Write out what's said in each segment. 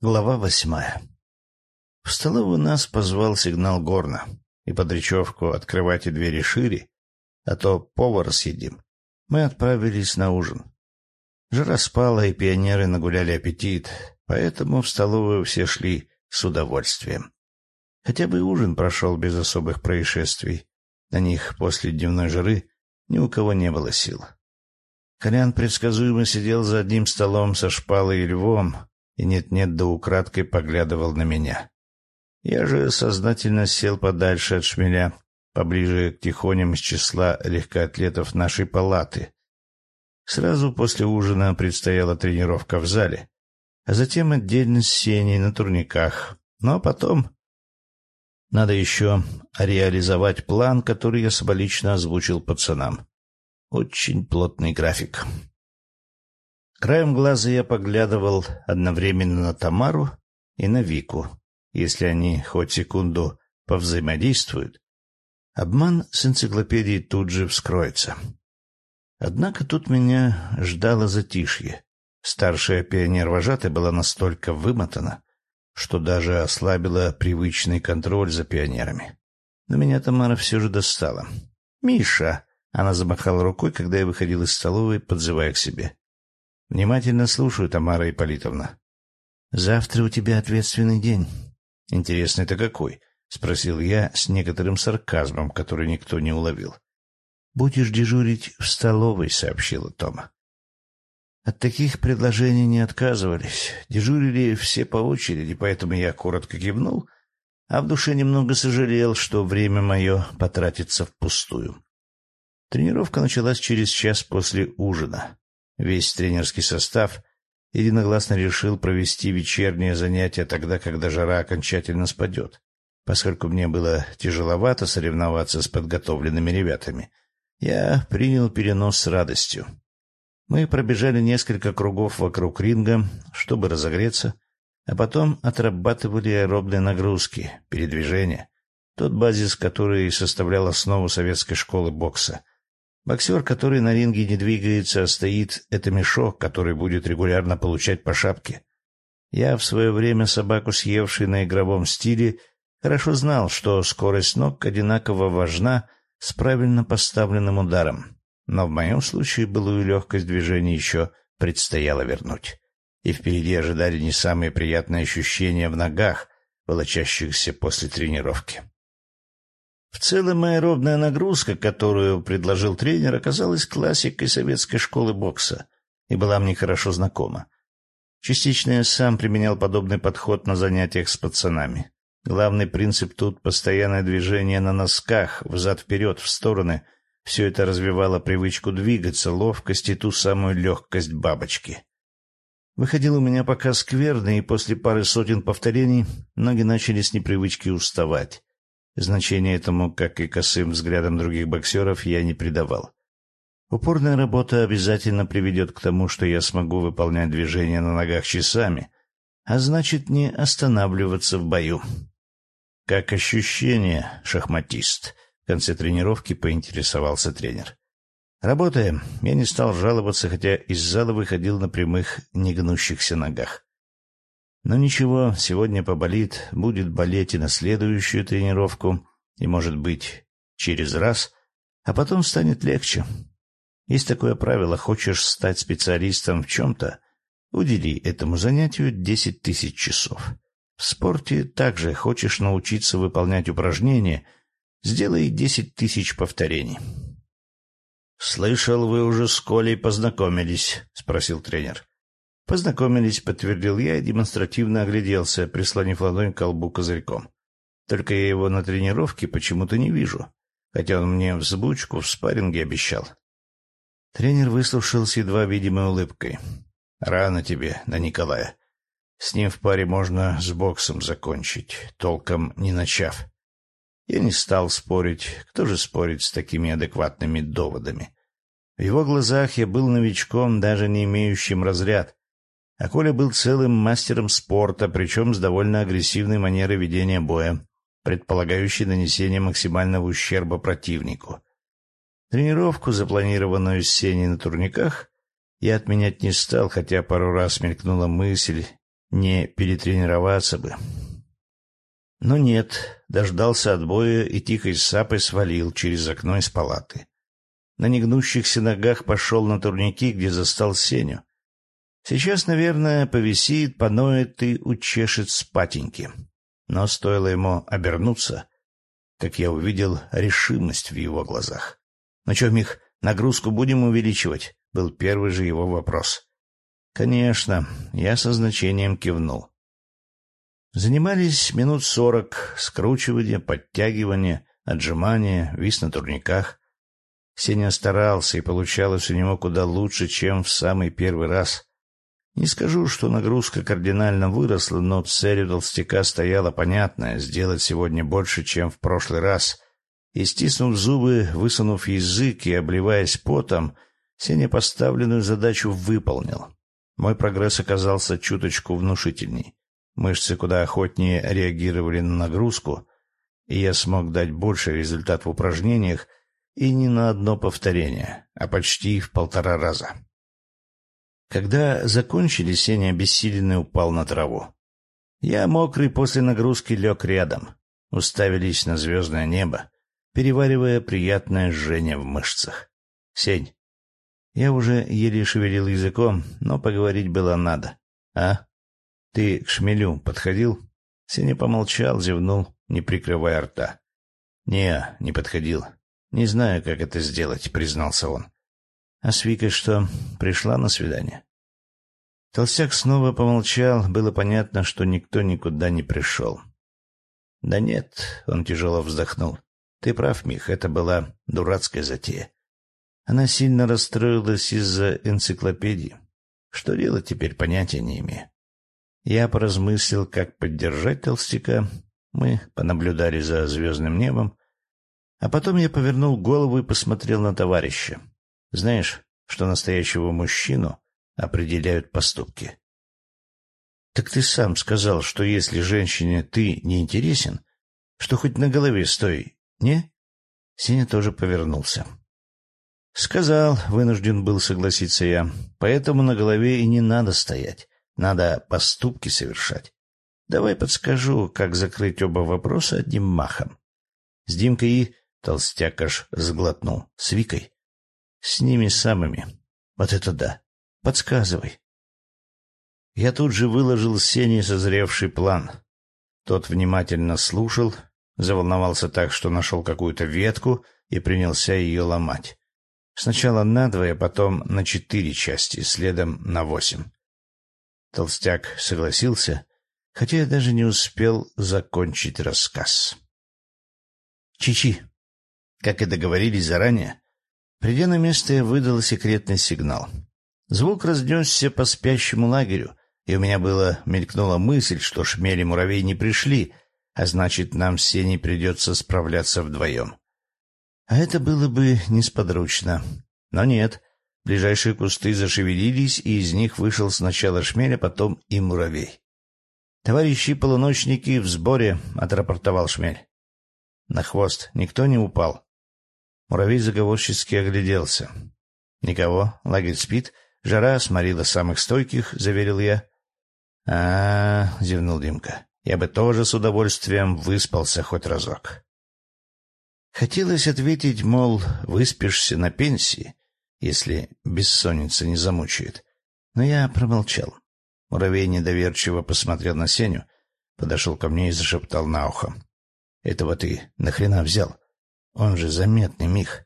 Глава восьмая. В столовую нас позвал сигнал горна, и под речевку «открывайте двери шире», а то повар съедим. Мы отправились на ужин. Жара спала, и пионеры нагуляли аппетит, поэтому в столовую все шли с удовольствием. Хотя бы ужин прошел без особых происшествий. На них после дневной жары ни у кого не было сил. Колян предсказуемо сидел за одним столом со шпалой и львом, и нет-нет да украдкой поглядывал на меня. Я же сознательно сел подальше от шмеля, поближе к тихоням из числа легкоатлетов нашей палаты. Сразу после ужина предстояла тренировка в зале, а затем отдельно с сеней на турниках. Ну а потом надо еще реализовать план, который я символично озвучил пацанам. Очень плотный график. Краем глаза я поглядывал одновременно на Тамару и на Вику. Если они хоть секунду повзаимодействуют, обман с энциклопедией тут же вскроется. Однако тут меня ждало затишье. Старшая пионер-вожатая была настолько вымотана, что даже ослабила привычный контроль за пионерами. Но меня Тамара все же достала. «Миша!» — она замахала рукой, когда я выходил из столовой, подзывая к себе. Внимательно слушаю, Тамара Ипполитовна. Завтра у тебя ответственный день. Интересно, это какой? спросил я с некоторым сарказмом, который никто не уловил. Будешь дежурить в столовой, сообщила Тома. От таких предложений не отказывались. Дежурили все по очереди, поэтому я коротко кивнул, а в душе немного сожалел, что время мое потратится впустую. Тренировка началась через час после ужина. Весь тренерский состав единогласно решил провести вечернее занятие тогда, когда жара окончательно спадет. Поскольку мне было тяжеловато соревноваться с подготовленными ребятами, я принял перенос с радостью. Мы пробежали несколько кругов вокруг ринга, чтобы разогреться, а потом отрабатывали аэробные нагрузки, передвижения, тот базис, который составлял основу советской школы бокса — Боксер, который на ринге не двигается, а стоит, — это мешок, который будет регулярно получать по шапке. Я в свое время собаку, съевший на игровом стиле, хорошо знал, что скорость ног одинаково важна с правильно поставленным ударом. Но в моем случае былую легкость движения еще предстояло вернуть. И впереди ожидали не самые приятные ощущения в ногах, волочащихся после тренировки. В целом аэробная нагрузка, которую предложил тренер, оказалась классикой советской школы бокса и была мне хорошо знакома. Частично я сам применял подобный подход на занятиях с пацанами. Главный принцип тут — постоянное движение на носках, взад-вперед, в стороны. Все это развивало привычку двигаться, ловкость и ту самую легкость бабочки. Выходил у меня пока скверно, и после пары сотен повторений ноги начали с непривычки уставать. Значения этому, как и косым взглядам других боксеров, я не придавал. Упорная работа обязательно приведет к тому, что я смогу выполнять движения на ногах часами, а значит, не останавливаться в бою. Как ощущение, шахматист? В конце тренировки поинтересовался тренер. Работаем. Я не стал жаловаться, хотя из зала выходил на прямых, негнущихся ногах. Но ничего, сегодня поболит, будет болеть и на следующую тренировку, и, может быть, через раз, а потом станет легче. Есть такое правило, хочешь стать специалистом в чем-то, удели этому занятию десять тысяч часов. В спорте также хочешь научиться выполнять упражнения, сделай десять тысяч повторений. «Слышал, вы уже с Колей познакомились?» — спросил тренер. Познакомились, подтвердил я и демонстративно огляделся, прислонив ладонь к колбу козырьком. Только я его на тренировке почему-то не вижу, хотя он мне взбучку в спарринге обещал. Тренер выслушал с едва видимой улыбкой. «Рано тебе, на Николая. С ним в паре можно с боксом закончить, толком не начав». Я не стал спорить. Кто же спорит с такими адекватными доводами? В его глазах я был новичком, даже не имеющим разряд, а Коля был целым мастером спорта, причем с довольно агрессивной манерой ведения боя, предполагающей нанесение максимального ущерба противнику. Тренировку, запланированную с Сеней на турниках, я отменять не стал, хотя пару раз мелькнула мысль, не перетренироваться бы. Но нет, дождался отбоя и тихой сапой свалил через окно из палаты. На негнущихся ногах пошел на турники, где застал Сеню. Сейчас, наверное, повисит, поноет и учешет спатеньки. Но стоило ему обернуться, как я увидел решимость в его глазах. «Ну что, Мих, нагрузку будем увеличивать?» — был первый же его вопрос. «Конечно», — я со значением кивнул. Занимались минут сорок, скручивание, подтягивание, отжимания, вис на турниках. Сеня старался, и получалось у него куда лучше, чем в самый первый раз. Не скажу, что нагрузка кардинально выросла, но цель у толстяка стояла понятная — сделать сегодня больше, чем в прошлый раз. И, стиснув зубы, высунув язык и обливаясь потом, Сеня поставленную задачу выполнил. Мой прогресс оказался чуточку внушительней. Мышцы куда охотнее реагировали на нагрузку, и я смог дать больше результат в упражнениях и не на одно повторение, а почти в полтора раза. Когда закончили, Сеня обессиленный упал на траву. Я, мокрый после нагрузки, лег рядом. Уставились на звездное небо, переваривая приятное жжение в мышцах. «Сень, я уже еле шевелил языком, но поговорить было надо. А? Ты к шмелю подходил?» Сеня помолчал, зевнул, не прикрывая рта. «Не, не подходил. Не знаю, как это сделать», — признался он. А с Викой что, пришла на свидание? Толстяк снова помолчал. Было понятно, что никто никуда не пришел. Да нет, он тяжело вздохнул. Ты прав, Мих, это была дурацкая затея. Она сильно расстроилась из-за энциклопедии. Что делать теперь, понятия не имею. Я поразмыслил, как поддержать толстяка. Мы понаблюдали за звездным небом. А потом я повернул голову и посмотрел на товарища. Знаешь, что настоящего мужчину определяют поступки. Так ты сам сказал, что если женщине ты не интересен, что хоть на голове стой, не? Сеня тоже повернулся. Сказал, вынужден был согласиться я. Поэтому на голове и не надо стоять. Надо поступки совершать. Давай подскажу, как закрыть оба вопроса одним махом. С Димкой и толстяк аж сглотнул. С Викой. С ними самыми. Вот это да. Подсказывай. Я тут же выложил Сене созревший план. Тот внимательно слушал, заволновался так, что нашел какую-то ветку и принялся ее ломать. Сначала на двое, потом на четыре части, следом на восемь. Толстяк согласился, хотя я даже не успел закончить рассказ. Чичи, как и договорились заранее, Придя на место, я выдал секретный сигнал. Звук разнесся по спящему лагерю, и у меня было мелькнула мысль, что шмели муравей не пришли, а значит, нам все не придется справляться вдвоем. А это было бы несподручно. Но нет, ближайшие кусты зашевелились, и из них вышел сначала шмель, а потом и муравей. «Товарищи полуночники в сборе», — отрапортовал шмель. На хвост никто не упал. Муравей заговорчески огляделся. «Никого, лагерь спит, жара сморила самых стойких», — заверил я. а, -а, -а зевнул Димка. «Я бы тоже с удовольствием выспался хоть разок». Хотелось ответить, мол, выспишься на пенсии, если бессонница не замучает. Но я промолчал. Муравей недоверчиво посмотрел на Сеню, подошел ко мне и зашептал на ухо. «Этого ты нахрена взял? Он же заметный, Мих.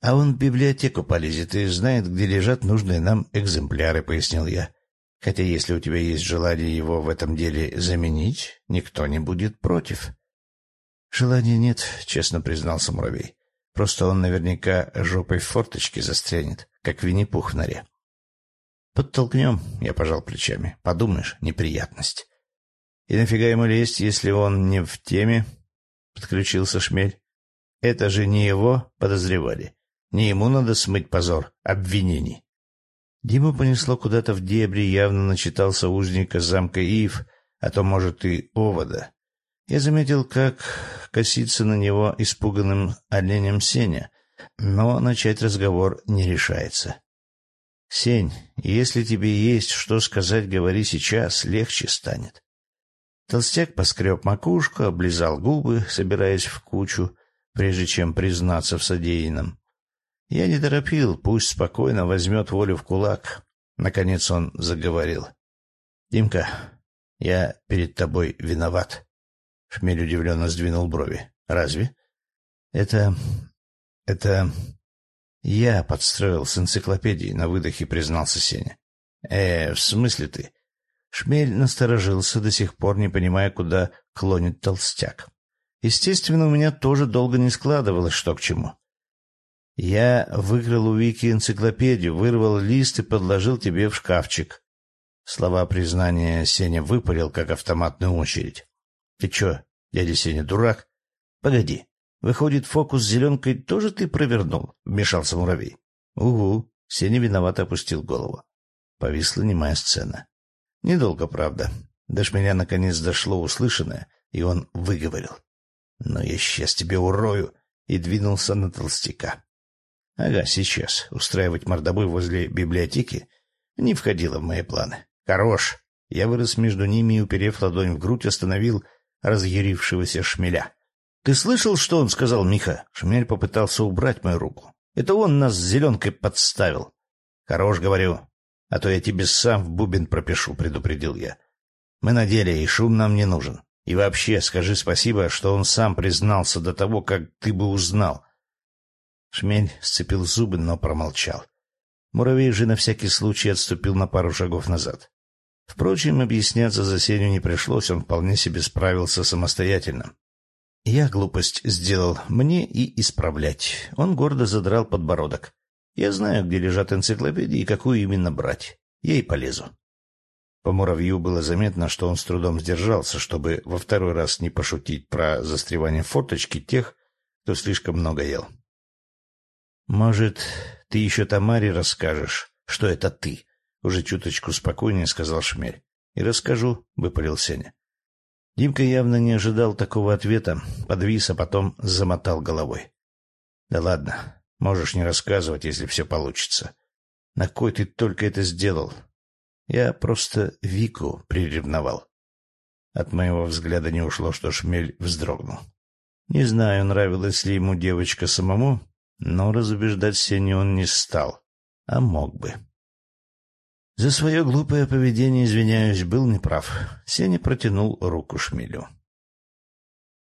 А он в библиотеку полезет и знает, где лежат нужные нам экземпляры, пояснил я. Хотя если у тебя есть желание его в этом деле заменить, никто не будет против. Желания нет, честно признался муравей. Просто он наверняка жопой в форточке застрянет, как Винни-Пух в норе. Подтолкнем, я пожал плечами. Подумаешь, неприятность. И нафига ему лезть, если он не в теме? Подключился шмель. Это же не его подозревали. Не ему надо смыть позор обвинений. Диму понесло куда-то в дебри, явно начитался узника замка Ив, а то, может, и овода. Я заметил, как косится на него испуганным оленем Сеня, но начать разговор не решается. Сень, если тебе есть что сказать, говори сейчас, легче станет. Толстяк поскреб макушку, облизал губы, собираясь в кучу, прежде чем признаться в содеянном. Я не торопил, пусть спокойно возьмет волю в кулак. Наконец он заговорил. — Димка, я перед тобой виноват. Шмель удивленно сдвинул брови. — Разве? — Это... это... Я подстроил с энциклопедией на выдохе, признался Сеня. — Э, в смысле ты? Шмель насторожился, до сих пор не понимая, куда клонит толстяк. Естественно, у меня тоже долго не складывалось, что к чему. Я выкрал у Вики энциклопедию, вырвал лист и подложил тебе в шкафчик. Слова признания Сеня выпалил, как автоматную очередь. — Ты чё, дядя Сеня, дурак? — Погоди. Выходит, фокус с зеленкой тоже ты провернул? — вмешался муравей. — Угу. Сеня виновато опустил голову. Повисла немая сцена. Недолго, правда. До меня наконец дошло услышанное, и он выговорил. Но я сейчас тебе урою, и двинулся на толстяка. Ага, сейчас. Устраивать мордобой возле библиотеки не входило в мои планы. Хорош. Я вырос между ними и, уперев ладонь в грудь, остановил разъярившегося шмеля. — Ты слышал, что он сказал, Миха? Шмель попытался убрать мою руку. Это он нас с зеленкой подставил. — Хорош, говорю. А то я тебе сам в бубен пропишу, — предупредил я. Мы на деле, и шум нам не нужен. И вообще, скажи спасибо, что он сам признался до того, как ты бы узнал. Шмель сцепил зубы, но промолчал. Муравей же на всякий случай отступил на пару шагов назад. Впрочем, объясняться за Сеню не пришлось, он вполне себе справился самостоятельно. Я глупость сделал, мне и исправлять. Он гордо задрал подбородок. Я знаю, где лежат энциклопедии и какую именно брать. Я и полезу. По муравью было заметно, что он с трудом сдержался, чтобы во второй раз не пошутить про застревание форточки тех, кто слишком много ел. «Может, ты еще Тамаре расскажешь, что это ты?» — уже чуточку спокойнее сказал Шмель. «И расскажу», — выпалил Сеня. Димка явно не ожидал такого ответа, подвис, а потом замотал головой. «Да ладно, можешь не рассказывать, если все получится. На кой ты только это сделал? Я просто Вику приревновал. От моего взгляда не ушло, что шмель вздрогнул. Не знаю, нравилась ли ему девочка самому, но разубеждать Сеню он не стал, а мог бы. За свое глупое поведение, извиняюсь, был неправ. Сеня протянул руку шмелю.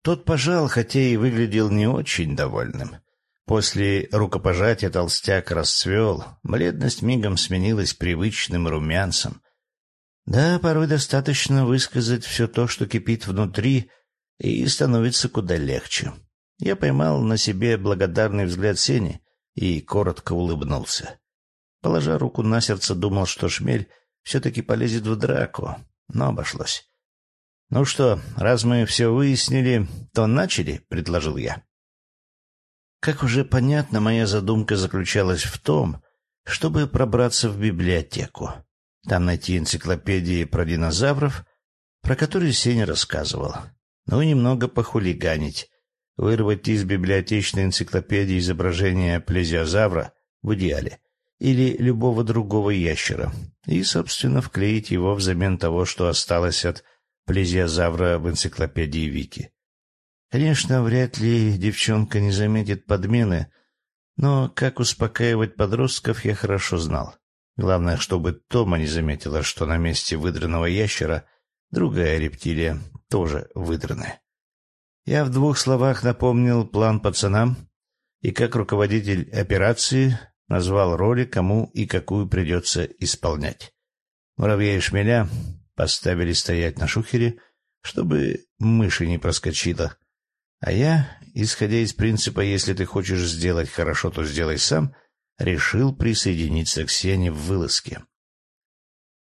Тот пожал, хотя и выглядел не очень довольным. После рукопожатия толстяк расцвел, бледность мигом сменилась привычным румянцем. Да, порой достаточно высказать все то, что кипит внутри, и становится куда легче. Я поймал на себе благодарный взгляд Сени и коротко улыбнулся. Положа руку на сердце, думал, что шмель все-таки полезет в драку, но обошлось. — Ну что, раз мы все выяснили, то начали, — предложил я. Как уже понятно, моя задумка заключалась в том, чтобы пробраться в библиотеку. Там найти энциклопедии про динозавров, про которые Сеня рассказывал. Ну и немного похулиганить, вырвать из библиотечной энциклопедии изображение плезиозавра в идеале или любого другого ящера и, собственно, вклеить его взамен того, что осталось от плезиозавра в энциклопедии Вики. Конечно, вряд ли девчонка не заметит подмены, но как успокаивать подростков я хорошо знал. Главное, чтобы Тома не заметила, что на месте выдранного ящера другая рептилия тоже выдранная. Я в двух словах напомнил план пацанам и как руководитель операции назвал роли, кому и какую придется исполнять. Муравья и шмеля поставили стоять на шухере, чтобы мыши не проскочила, а я, исходя из принципа «если ты хочешь сделать хорошо, то сделай сам», решил присоединиться к Сене в вылазке.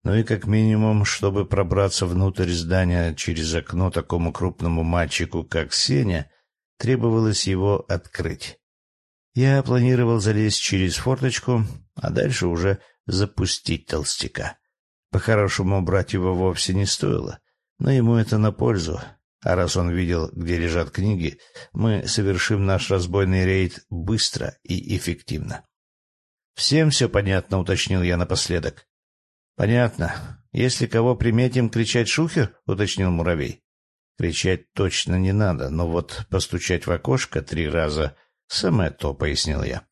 Ну и как минимум, чтобы пробраться внутрь здания через окно такому крупному мальчику, как Сеня, требовалось его открыть. Я планировал залезть через форточку, а дальше уже запустить толстяка. По-хорошему, брать его вовсе не стоило, но ему это на пользу, а раз он видел, где лежат книги, мы совершим наш разбойный рейд быстро и эффективно. Всем все понятно, уточнил я напоследок. Понятно. Если кого приметим, кричать шухер, уточнил муравей. Кричать точно не надо, но вот постучать в окошко три раза — самое то, пояснил я.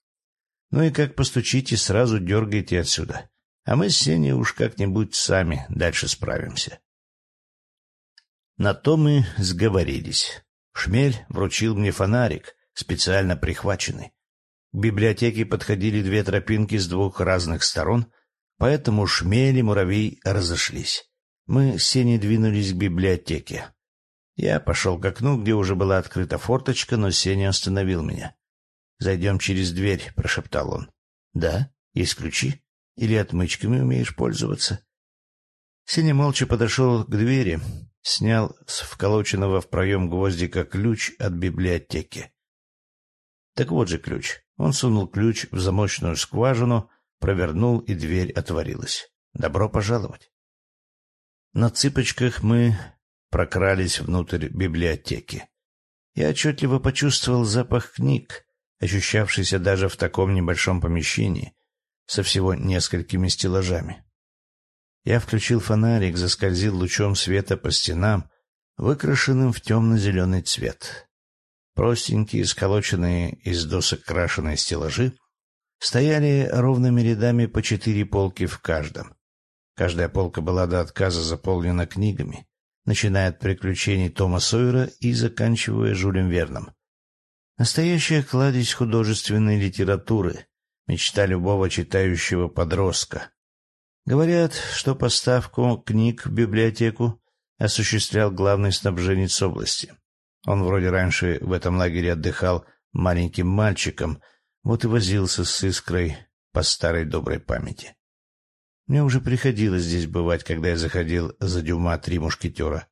Ну и как постучите, сразу дергайте отсюда. А мы с Сеней уж как-нибудь сами дальше справимся. На то мы сговорились. Шмель вручил мне фонарик, специально прихваченный. К библиотеке подходили две тропинки с двух разных сторон, поэтому шмель и муравей разошлись. Мы с Сеней двинулись к библиотеке. Я пошел к окну, где уже была открыта форточка, но Сеня остановил меня. «Зайдем через дверь», — прошептал он. «Да? Есть ключи? Или отмычками умеешь пользоваться?» Сеня молча подошел к двери, снял с вколоченного в проем гвоздика ключ от библиотеки. Так вот же ключ. Он сунул ключ в замочную скважину, провернул, и дверь отворилась. Добро пожаловать. На цыпочках мы прокрались внутрь библиотеки. Я отчетливо почувствовал запах книг, ощущавшийся даже в таком небольшом помещении, со всего несколькими стеллажами. Я включил фонарик, заскользил лучом света по стенам, выкрашенным в темно-зеленый цвет. Простенькие, сколоченные из досок крашеные стеллажи стояли ровными рядами по четыре полки в каждом. Каждая полка была до отказа заполнена книгами, начиная от приключений Тома Сойера и заканчивая Жюлем Верном. Настоящая кладезь художественной литературы, мечта любого читающего подростка, Говорят, что поставку книг в библиотеку осуществлял главный снабженец области. Он вроде раньше в этом лагере отдыхал маленьким мальчиком, вот и возился с искрой по старой доброй памяти. Мне уже приходилось здесь бывать, когда я заходил за дюма «Три мушкетера».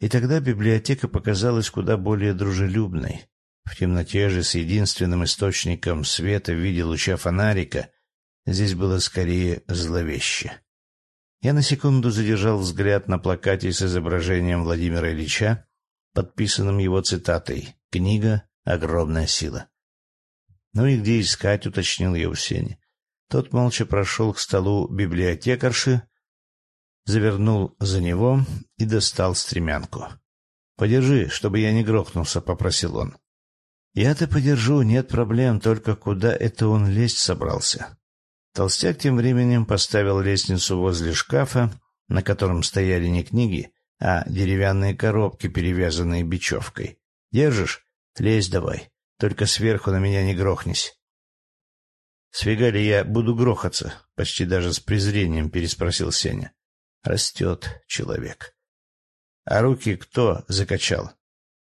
И тогда библиотека показалась куда более дружелюбной. В темноте же с единственным источником света в виде луча фонарика Здесь было скорее зловеще. Я на секунду задержал взгляд на плакате с изображением Владимира Ильича, подписанным его цитатой «Книга — огромная сила». «Ну и где искать?» — уточнил я у Сени. Тот молча прошел к столу библиотекарши, завернул за него и достал стремянку. «Подержи, чтобы я не грохнулся», — попросил он. «Я-то подержу, нет проблем, только куда это он лезть собрался?» Толстяк тем временем поставил лестницу возле шкафа, на котором стояли не книги, а деревянные коробки, перевязанные бечевкой. «Держишь? Лезь давай. Только сверху на меня не грохнись». «Сфига ли я буду грохаться?» — почти даже с презрением переспросил Сеня. «Растет человек». «А руки кто закачал?»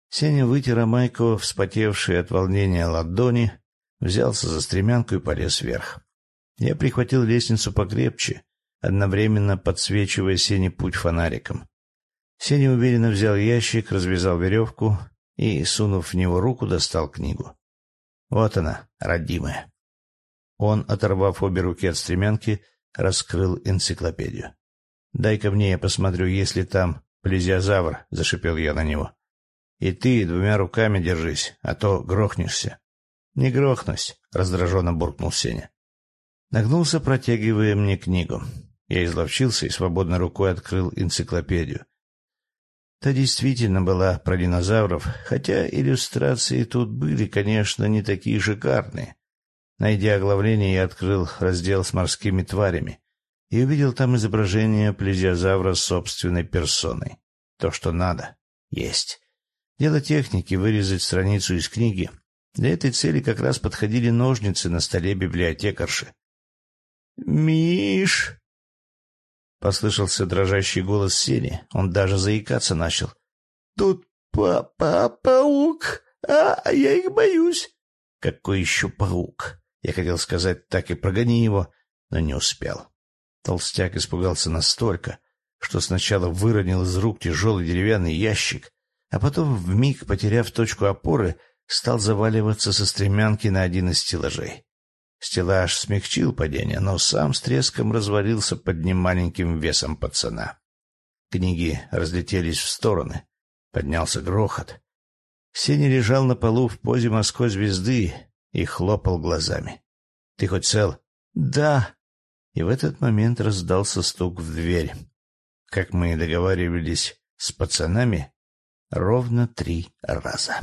Сеня вытер майку, вспотевшие от волнения ладони, взялся за стремянку и полез вверх. Я прихватил лестницу покрепче, одновременно подсвечивая Сене путь фонариком. Сеня уверенно взял ящик, развязал веревку и, сунув в него руку, достал книгу. Вот она, родимая. Он, оторвав обе руки от стремянки, раскрыл энциклопедию. «Дай-ка мне, я посмотрю, есть ли там плезиозавр», — зашипел я на него. «И ты двумя руками держись, а то грохнешься». «Не грохнусь», — раздраженно буркнул Сеня. Нагнулся, протягивая мне книгу. Я изловчился и свободной рукой открыл энциклопедию. Та действительно была про динозавров, хотя иллюстрации тут были, конечно, не такие шикарные. Найдя оглавление, я открыл раздел с морскими тварями и увидел там изображение плезиозавра собственной персоной. То, что надо, есть. Дело техники — вырезать страницу из книги. Для этой цели как раз подходили ножницы на столе библиотекарши. «Миш!» Послышался дрожащий голос Сени. Он даже заикаться начал. «Тут па -па паук, а я их боюсь». «Какой еще паук?» Я хотел сказать так и прогони его, но не успел. Толстяк испугался настолько, что сначала выронил из рук тяжелый деревянный ящик, а потом, вмиг потеряв точку опоры, стал заваливаться со стремянки на один из стеллажей. Стеллаж смягчил падение, но сам с треском развалился под немаленьким весом пацана. Книги разлетелись в стороны. Поднялся грохот. Сеня лежал на полу в позе морской звезды и хлопал глазами. — Ты хоть цел? «Да». И в этот момент раздался стук в дверь. Как мы и договаривались с пацанами, ровно три раза.